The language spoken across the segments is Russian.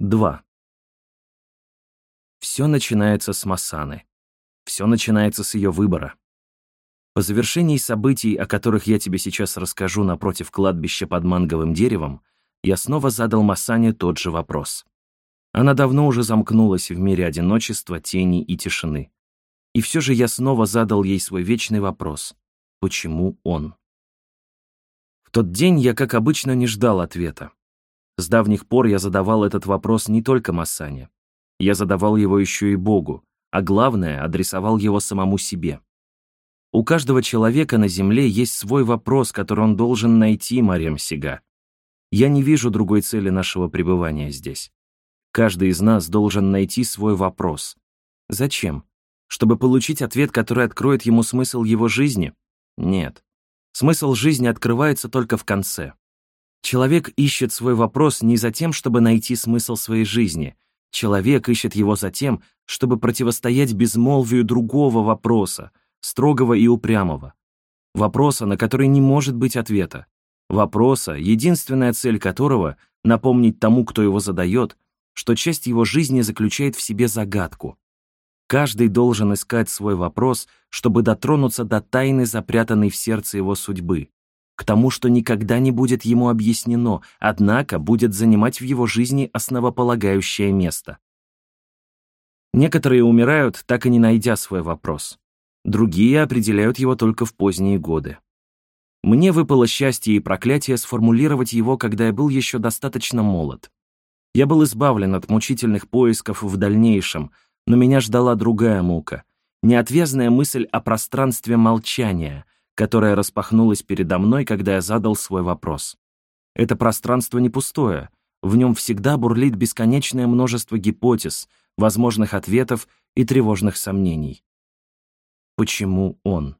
2. Все начинается с Масаны. Все начинается с ее выбора. По завершении событий, о которых я тебе сейчас расскажу напротив кладбища под манговым деревом, я снова задал Масане тот же вопрос. Она давно уже замкнулась в мире одиночества, тени и тишины. И все же я снова задал ей свой вечный вопрос. Почему он? В тот день я, как обычно, не ждал ответа. С давних пор я задавал этот вопрос не только Массане. Я задавал его еще и Богу, а главное, адресовал его самому себе. У каждого человека на Земле есть свой вопрос, который он должен найти, Марем Сига. Я не вижу другой цели нашего пребывания здесь. Каждый из нас должен найти свой вопрос. Зачем? Чтобы получить ответ, который откроет ему смысл его жизни? Нет. Смысл жизни открывается только в конце. Человек ищет свой вопрос не за тем, чтобы найти смысл своей жизни. Человек ищет его за тем, чтобы противостоять безмолвию другого вопроса, строгого и упрямого. Вопроса, на который не может быть ответа. Вопроса, единственная цель которого — напомнить тому, кто его задает, что часть его жизни заключает в себе загадку. Каждый должен искать свой вопрос, чтобы дотронуться до тайны, запрятанной в сердце его судьбы, к тому, что никогда не будет ему объяснено, однако будет занимать в его жизни основополагающее место. Некоторые умирают, так и не найдя свой вопрос. Другие определяют его только в поздние годы. Мне выпало счастье и проклятие сформулировать его, когда я был еще достаточно молод. Я был избавлен от мучительных поисков в дальнейшем, но меня ждала другая мука, неотвязная мысль о пространстве молчания — которая распахнулась передо мной, когда я задал свой вопрос. Это пространство не пустое, в нем всегда бурлит бесконечное множество гипотез, возможных ответов и тревожных сомнений. Почему он?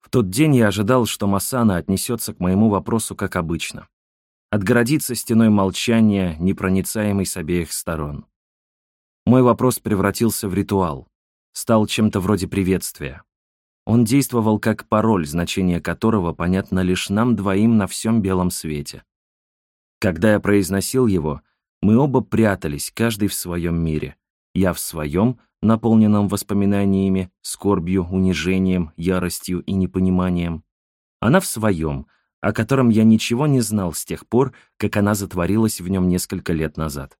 В тот день я ожидал, что Масана отнесется к моему вопросу как обычно. Отгородится стеной молчания, непроницаемой с обеих сторон. Мой вопрос превратился в ритуал, стал чем-то вроде приветствия. Он действовал как пароль, значение которого понятно лишь нам двоим на всем белом свете. Когда я произносил его, мы оба прятались, каждый в своем мире. Я в своем, наполненном воспоминаниями, скорбью, унижением, яростью и непониманием. Она в своем, о котором я ничего не знал с тех пор, как она затворилась в нем несколько лет назад.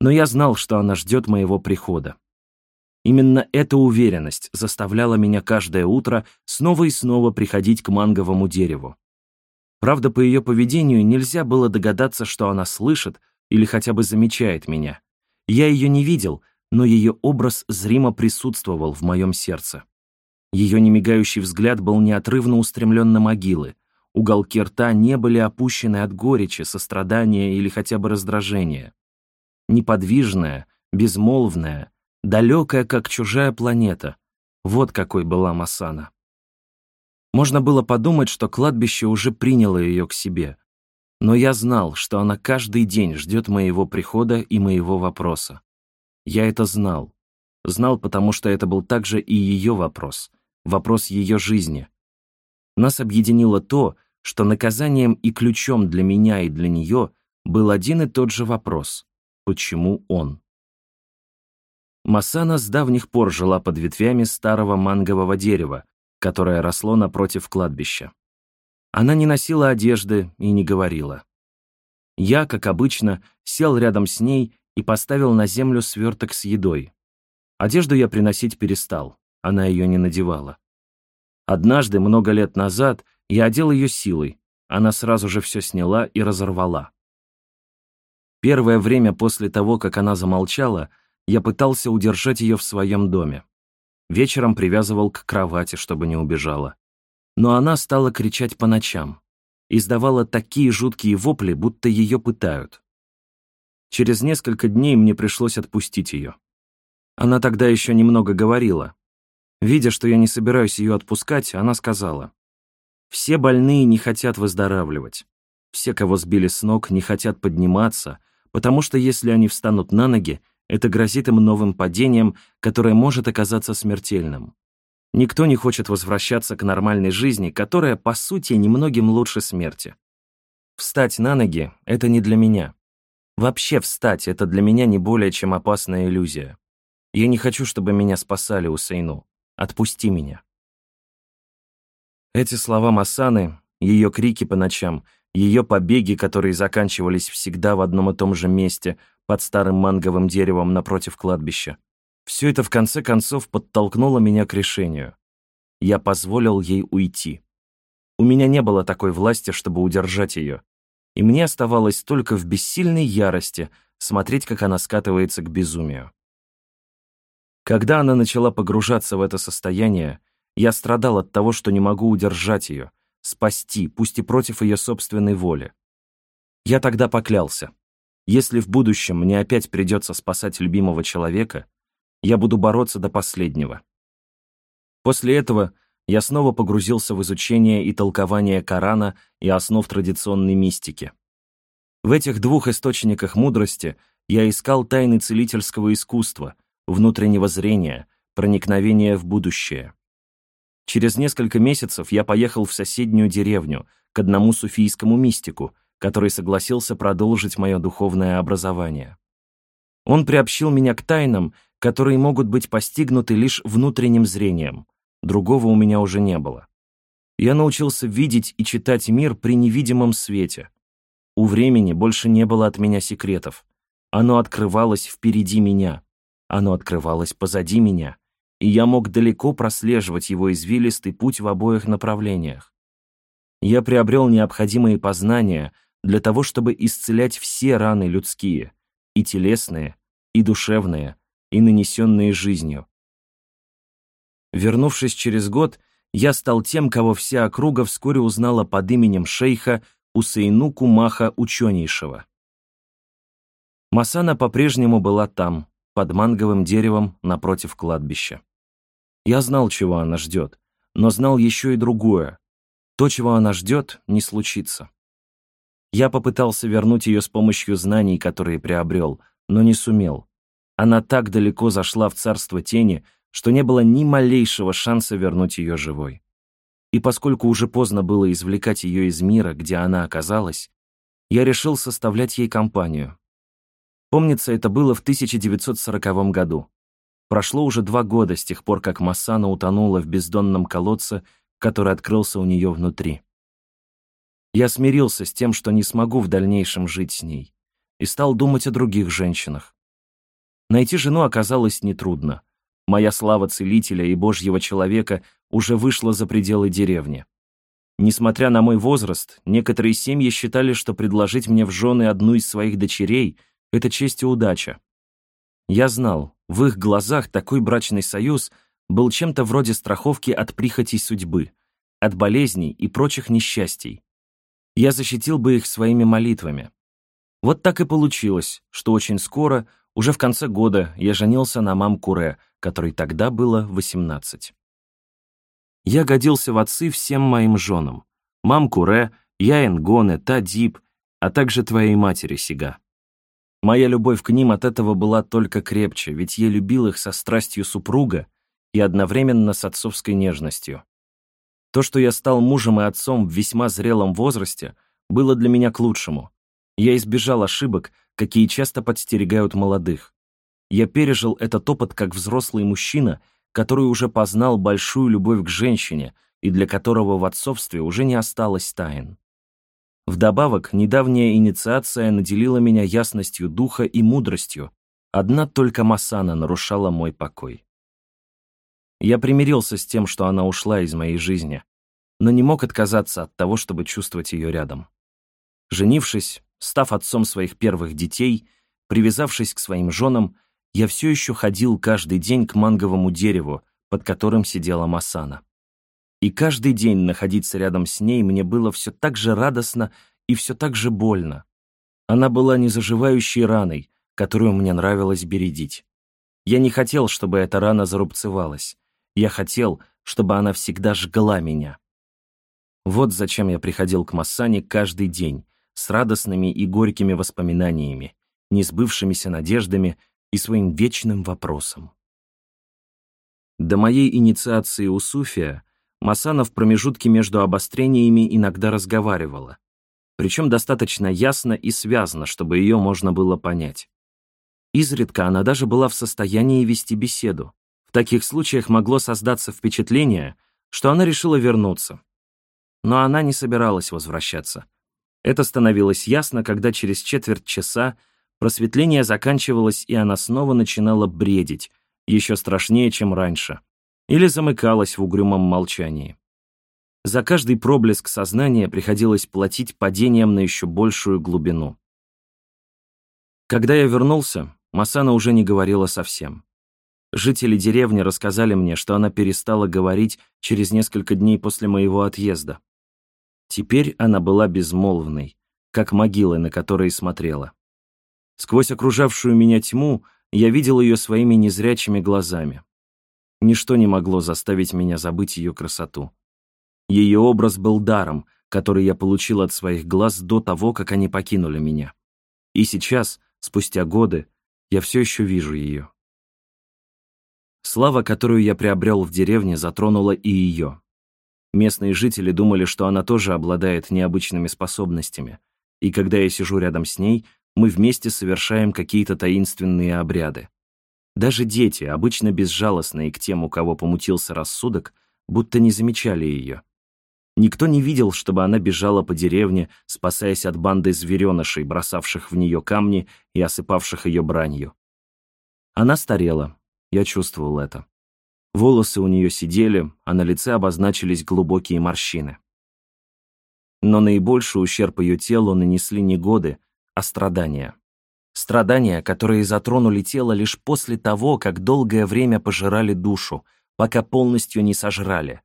Но я знал, что она ждет моего прихода. Именно эта уверенность заставляла меня каждое утро снова и снова приходить к манговому дереву. Правда, по ее поведению нельзя было догадаться, что она слышит или хотя бы замечает меня. Я ее не видел, но ее образ зримо присутствовал в моем сердце. Ее немигающий взгляд был неотрывно устремлен на могилы. Уголки рта не были опущены от горечи, сострадания или хотя бы раздражения. Неподвижная, безмолвная, далекая, как чужая планета. Вот какой была Масана. Можно было подумать, что кладбище уже приняло ее к себе. Но я знал, что она каждый день ждет моего прихода и моего вопроса. Я это знал. Знал, потому что это был также и ее вопрос, вопрос ее жизни. Нас объединило то, что наказанием и ключом для меня и для нее был один и тот же вопрос — почему он? Масана с давних пор жила под ветвями старого мангового дерева, которое росло напротив кладбища. Она не носила одежды и не говорила. Я, как обычно, сел рядом с ней и поставил на землю сверток с едой. Одежду я приносить перестал, она ее не надевала. Однажды, много лет назад, я одел ее силой, она сразу же все сняла и разорвала. Первое время после того, как она замолчала, я пытался удержать ее в своем доме. Вечером привязывал к кровати, чтобы не убежала. Но она стала кричать по ночам. Издавала такие жуткие вопли, будто ее пытают. Через несколько дней мне пришлось отпустить ее. Она тогда еще немного говорила. Видя, что я не собираюсь ее отпускать, она сказала, «Все больные не хотят выздоравливать. Все, кого сбили с ног, не хотят подниматься, потому что если они встанут на ноги, это грозит им новым падением, которое может оказаться смертельным. Никто не хочет возвращаться к нормальной жизни, которая, по сути, немногим лучше смерти. Встать на ноги — это не для меня. Вообще встать — это для меня не более чем опасная иллюзия. Я не хочу, чтобы меня спасали, Усейну. Отпусти меня. Эти слова Масаны, ее крики по ночам, ее побеги, которые заканчивались всегда в одном и том же месте, под старым манговым деревом напротив кладбища. Все это в конце концов подтолкнуло меня к решению. Я позволил ей уйти. У меня не было такой власти, чтобы удержать ее, и мне оставалось только в бессильной ярости смотреть, как она скатывается к безумию. Когда она начала погружаться в это состояние, я страдал от того, что не могу удержать ее, спасти, пусть и против ее собственной воли. Я тогда поклялся. Если в будущем мне опять придется спасать любимого человека, я буду бороться до последнего. После этого я снова погрузился в изучение и толкование Корана и основ традиционной мистики. В этих двух источниках мудрости я искал тайны целительского искусства, внутреннего зрения, проникновения в будущее. Через несколько месяцев я поехал в соседнюю деревню, к одному суфийскому мистику, который согласился продолжить мое духовное образование. Он приобщил меня к тайнам, которые могут быть постигнуты лишь внутренним зрением, Другого у меня уже не было. Я научился видеть и читать мир при невидимом свете. У времени больше не было от меня секретов. Оно открывалось впереди меня. Оно открывалось позади меня. И я мог далеко прослеживать его извилистый путь в обоих направлениях. Я приобрел необходимые познания для того, чтобы исцелять все раны людские, и телесные, и душевные, и нанесенные жизнью. Вернувшись через год, я стал тем, кого вся округа вскоре узнала под именем шейха Усейну Кумаха Ученейшего. Масана по-прежнему была там, под манговым деревом напротив кладбища. Я знал, чего она ждет, но знал еще и другое. То, чего она ждет, не случится. Я попытался вернуть ее с помощью знаний, которые приобрел, но не сумел. Она так далеко зашла в царство тени, что не было ни малейшего шанса вернуть ее живой. И поскольку уже поздно было извлекать ее из мира, где она оказалась, я решил составлять ей компанию. Помнится, это было в 1940 году. Прошло уже два года с тех пор, как Массана утонула в бездонном колодце, который открылся у нее внутри. Я смирился с тем, что не смогу в дальнейшем жить с ней, и стал думать о других женщинах. Найти жену оказалось нетрудно. Моя слава целителя и божьего человека уже вышла за пределы деревни. Несмотря на мой возраст, некоторые семьи считали, что предложить мне в жены одну из своих дочерей — это честь и удача. Я знал, в их глазах такой брачный союз был чем-то вроде страховки от прихотей судьбы, от болезней и прочих несчастий. Я защитил бы их своими молитвами. Вот так и получилось, что очень скоро, уже в конце года, я женился на мам Куре, которой тогда было 18. Я годился в отцы всем моим женам. Мам Куре, Яин Гоне, Тадип, а также твоей матери Сига. Моя любовь к ним от этого была только крепче, ведь я любил их со страстью супруга и одновременно с отцовской нежностью. То, что я стал мужем и отцом в весьма зрелом возрасте, было для меня к лучшему. Я избежал ошибок, какие часто подстерегают молодых. Я пережил этот опыт как взрослый мужчина, который уже познал большую любовь к женщине и для которого в отцовстве уже не осталось тайн. Вдобавок, недавняя инициация наделила меня ясностью духа и мудростью. Одна только Масана нарушала мой покой. Я примирился с тем, что она ушла из моей жизни, но не мог отказаться от того, чтобы чувствовать ее рядом. Женившись, став отцом своих первых детей, привязавшись к своим женам, я все еще ходил каждый день к манговому дереву, под которым сидела Масана. И каждый день находиться рядом с ней мне было все так же радостно и все так же больно. Она была незаживающей раной, которую мне нравилось бередить. Я не хотел, чтобы эта рана зарубцевалась. Я хотел, чтобы она всегда жгла меня. Вот зачем я приходил к Массане каждый день, с радостными и горькими воспоминаниями, несбывшимися надеждами и своим вечным вопросом. До моей инициации у Суфия Масана в промежутке между обострениями иногда разговаривала. причем достаточно ясно и связно, чтобы ее можно было понять. Изредка она даже была в состоянии вести беседу. Таких случаях могло создаться впечатление, что она решила вернуться. Но она не собиралась возвращаться. Это становилось ясно, когда через четверть часа просветление заканчивалось, и она снова начинала бредить, еще страшнее, чем раньше, или замыкалась в угрюмом молчании. За каждый проблеск сознания приходилось платить падением на еще большую глубину. Когда я вернулся, Масана уже не говорила совсем. Жители деревни рассказали мне, что она перестала говорить через несколько дней после моего отъезда. Теперь она была безмолвной, как могила, на которые смотрела. Сквозь окружавшую меня тьму я видел ее своими незрячими глазами. Ничто не могло заставить меня забыть ее красоту. Ее образ был даром, который я получил от своих глаз до того, как они покинули меня. И сейчас, спустя годы, я все еще вижу ее. Слава, которую я приобрел в деревне, затронула и ее. Местные жители думали, что она тоже обладает необычными способностями, и когда я сижу рядом с ней, мы вместе совершаем какие-то таинственные обряды. Даже дети, обычно безжалостные к тем, у кого помутился рассудок, будто не замечали ее. Никто не видел, чтобы она бежала по деревне, спасаясь от банды зверенышей, бросавших в нее камни и осыпавших ее бранью. Она старела, я чувствовал это. Волосы у нее сидели, а на лице обозначились глубокие морщины. Но наибольший ущерб ее телу нанесли не годы, а страдания. Страдания, которые затронули тело лишь после того, как долгое время пожирали душу, пока полностью не сожрали.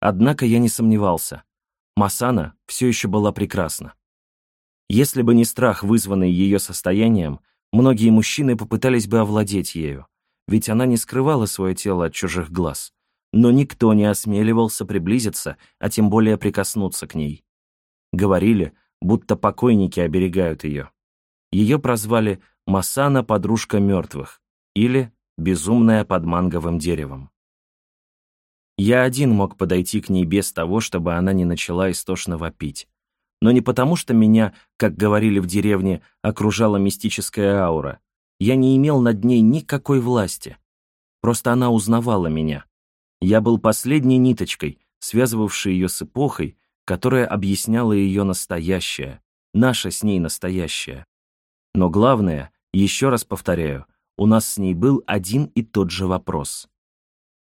Однако я не сомневался. Масана все еще была прекрасна. Если бы не страх, вызванный ее состоянием, многие мужчины попытались бы овладеть ею ведь она не скрывала свое тело от чужих глаз. Но никто не осмеливался приблизиться, а тем более прикоснуться к ней. Говорили, будто покойники оберегают ее. Ее прозвали «Масана, подружка мертвых» или «Безумная под манговым деревом». Я один мог подойти к ней без того, чтобы она не начала истошно вопить. Но не потому, что меня, как говорили в деревне, окружала мистическая аура, я не имел над ней никакой власти. Просто она узнавала меня. Я был последней ниточкой, связывавшей ее с эпохой, которая объясняла ее настоящее, наше с ней настоящее. Но главное, еще раз повторяю, у нас с ней был один и тот же вопрос.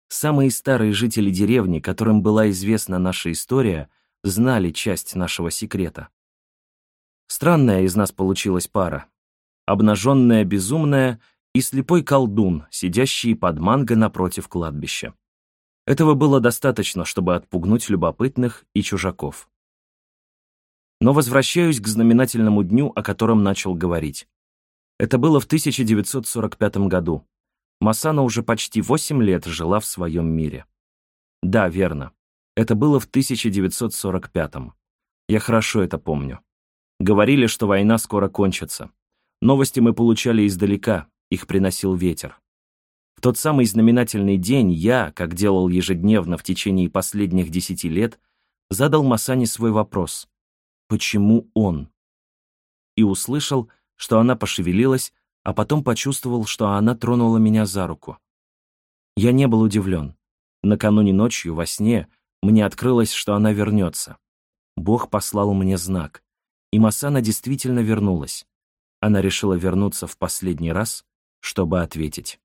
Самые старые жители деревни, которым была известна наша история, знали часть нашего секрета. Странная из нас получилась пара, обнаженная безумная и слепой колдун, сидящий под манго напротив кладбища. Этого было достаточно, чтобы отпугнуть любопытных и чужаков. Но возвращаюсь к знаменательному дню, о котором начал говорить. Это было в 1945 году. Масана уже почти 8 лет жила в своем мире. Да, верно. Это было в 1945 -м. Я хорошо это помню. Говорили, что война скоро кончится. Новости мы получали издалека, их приносил ветер. В тот самый знаменательный день я, как делал ежедневно в течение последних десяти лет, задал Масане свой вопрос «Почему он?» И услышал, что она пошевелилась, а потом почувствовал, что она тронула меня за руку. Я не был удивлен. Накануне ночью во сне мне открылось, что она вернется. Бог послал мне знак, и Масана действительно вернулась она решила вернуться в последний раз, чтобы ответить.